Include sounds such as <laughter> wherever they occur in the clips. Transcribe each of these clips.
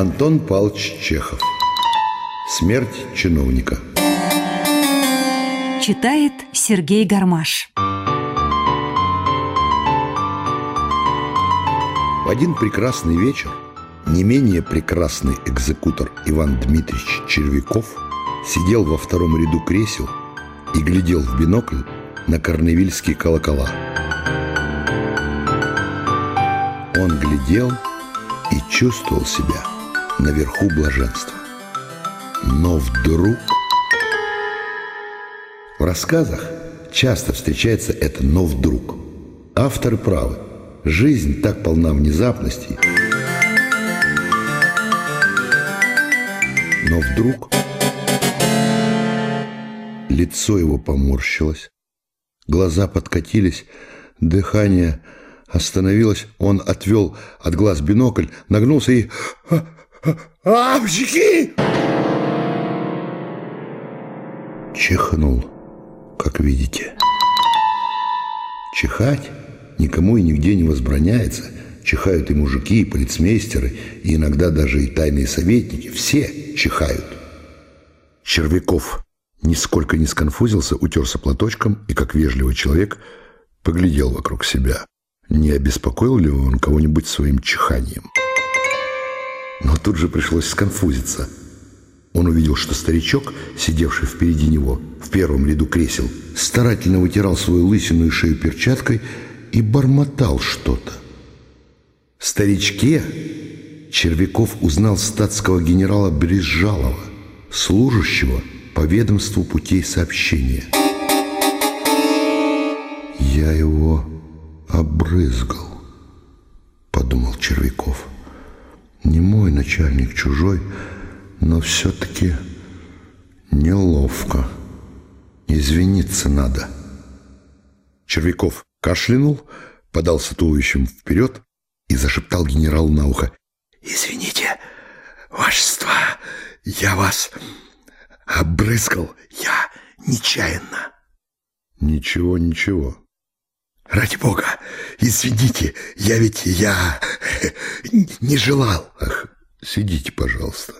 Антон Павлович Чехов. Смерть чиновника. Читает Сергей Гармаш. В один прекрасный вечер не менее прекрасный экзекутор Иван Дмитриевич Червяков сидел во втором ряду кресел и глядел в бинокль на корневильские колокола. Он глядел и чувствовал себя наверху блаженства. Но вдруг... В рассказах часто встречается это «но вдруг». Авторы правы. Жизнь так полна внезапностей. Но вдруг лицо его поморщилось, глаза подкатились, дыхание остановилось, он отвел от глаз бинокль, нагнулся и... «Апчики!» Чихнул, как видите. Чихать никому и нигде не возбраняется. Чихают и мужики, и полицмейстеры, и иногда даже и тайные советники. Все чихают. Червяков нисколько не сконфузился, утерся платочком и, как вежливый человек, поглядел вокруг себя. Не обеспокоил ли он кого-нибудь своим чиханием? Но тут же пришлось сконфузиться. Он увидел, что старичок, сидевший впереди него, в первом ряду кресел, старательно вытирал свою лысину и шею перчаткой и бормотал что-то. В старичке Червяков узнал статского генерала Брезжалова, служащего по ведомству путей сообщения. «Я его обрызгал», — подумал Червяков. «Не мой начальник, чужой, но все-таки неловко. Извиниться надо». Червяков кашлянул, подался туловищем вперед и зашептал генералу на ухо. «Извините, вашество, я вас обрызгал, я нечаянно». «Ничего, ничего». «Ради бога, извините, я ведь я <laughs> не желал». Ах, сидите, пожалуйста,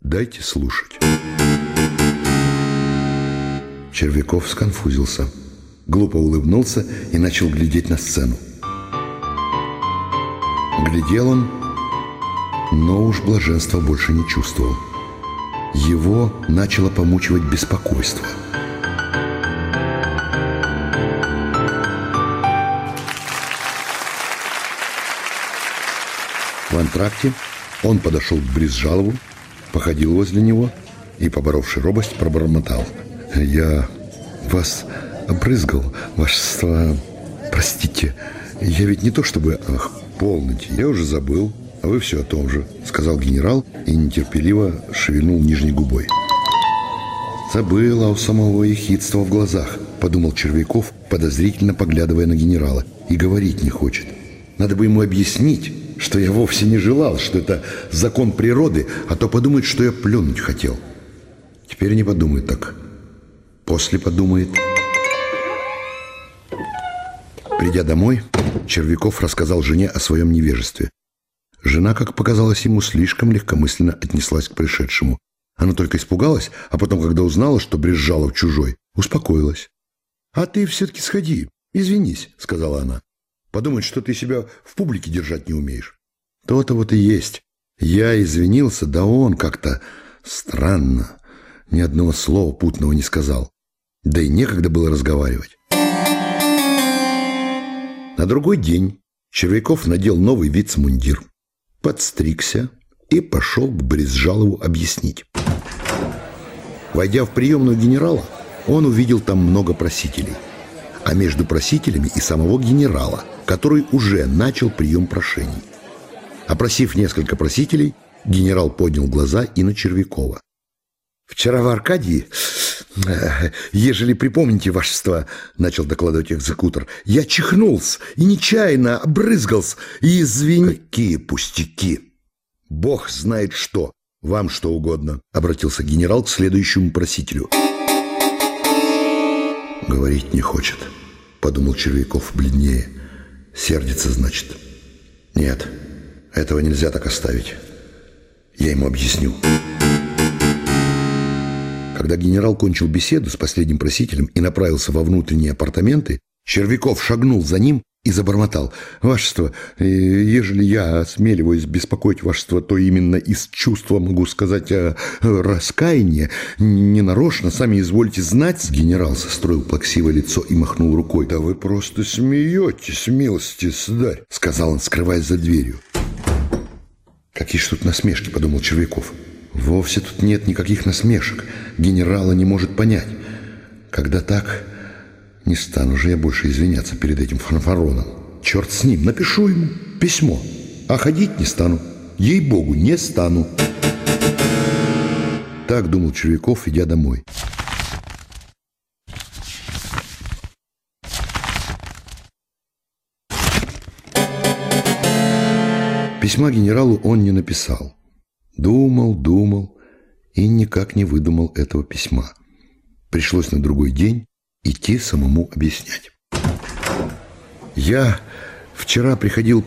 дайте слушать. Червяков сконфузился, глупо улыбнулся и начал глядеть на сцену. Глядел он, но уж блаженства больше не чувствовал. Его начало помучивать беспокойство. В антракте он подошел к Бризжалову, походил возле него и, поборовший робость, пробормотал. «Я вас обрызгал, вашество... Простите, я ведь не то чтобы... Ах, полноте, я уже забыл, а вы все о том же», — сказал генерал и нетерпеливо шевельнул нижней губой. «Забыл, а у самого ехидства в глазах», — подумал Червяков, подозрительно поглядывая на генерала, и говорить не хочет. «Надо бы ему объяснить, что я вовсе не желал, что это закон природы, а то подумает, что я плюнуть хотел. Теперь не подумает так. После подумает». Придя домой, Червяков рассказал жене о своем невежестве. Жена, как показалось ему, слишком легкомысленно отнеслась к пришедшему. Она только испугалась, а потом, когда узнала, что Брезжалов чужой, успокоилась. «А ты все-таки сходи, извинись», — сказала она. «Подумать, что ты себя в публике держать не умеешь». То-то вот и есть. Я извинился, да он как-то странно. Ни одного слова путного не сказал. Да и некогда было разговаривать. На другой день Червяков надел новый вицмундир, подстригся и пошел к Брезжалову объяснить. Войдя в приемную генерала, он увидел там много просителей. А между просителями и самого генерала, который уже начал прием прошений. Опросив несколько просителей, генерал поднял глаза и на Червякова. «Вчера в Аркадии «Ежели припомните, вашество, — начал докладывать экзекутор, — я чихнулся и нечаянно обрызгался, и извини...» «Какие пустяки! Бог знает что! Вам что угодно!» — обратился генерал к следующему просителю. «Говорить не хочет», — подумал Червяков бледнее. «Сердится, значит». «Нет, этого нельзя так оставить. Я ему объясню. Когда генерал кончил беседу с последним просителем и направился во внутренние апартаменты, Червяков шагнул за ним и забормотал. «Вашество, э, ежели я осмеливаюсь беспокоить вашество, то именно из чувства могу сказать о раскаянии. Ненарочно, сами извольте знать». Генерал состроил плаксивое лицо и махнул рукой. «Да вы просто смеетесь, милости, сударь», — сказал он, скрываясь за дверью. «Какие ж тут насмешки», — подумал Червяков. «Вовсе тут нет никаких насмешек. Генерала не может понять. Когда так, не стану же я больше извиняться перед этим фанфароном. Черт с ним, напишу ему письмо. А ходить не стану. Ей-богу, не стану». Так думал Червяков, идя домой. Письма генералу он не написал. Думал, думал и никак не выдумал этого письма. Пришлось на другой день идти самому объяснять. «Я вчера приходил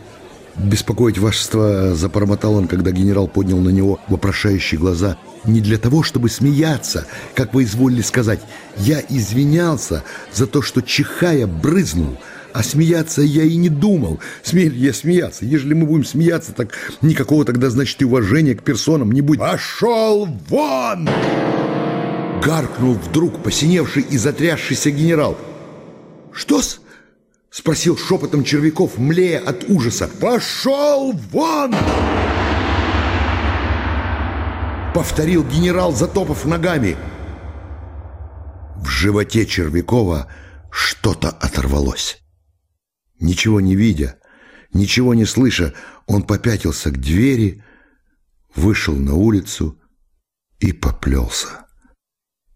беспокоить вашество», — запормотал он, когда генерал поднял на него вопрошающие глаза, «не для того, чтобы смеяться, как вы изволили сказать. Я извинялся за то, что, чихая, брызнул». А смеяться я и не думал. Смею я смеяться? Ежели мы будем смеяться, так никакого тогда, значит, и уважения к персонам не будет. Пошел вон! Гаркнул вдруг посиневший и затрясшийся генерал. Что-с? Спросил шепотом Червяков, млея от ужаса. «Пошел вон!» Повторил генерал, затопав ногами. В животе Червякова что-то оторвалось. Ничего не видя, ничего не слыша, он попятился к двери, вышел на улицу и поплелся.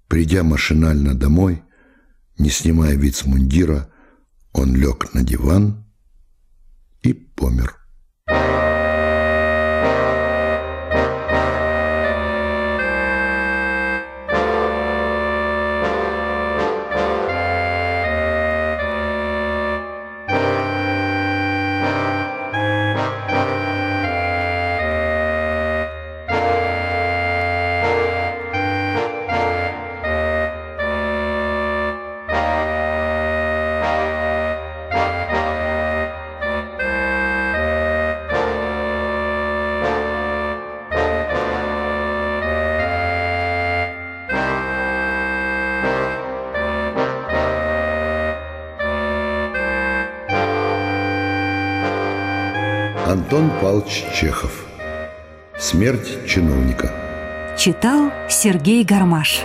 Придя машинально домой, не снимая вицмундира, он лег на диван и помер. Антон Павлович Чехов. Смерть чиновника. Читал Сергей Гармаш.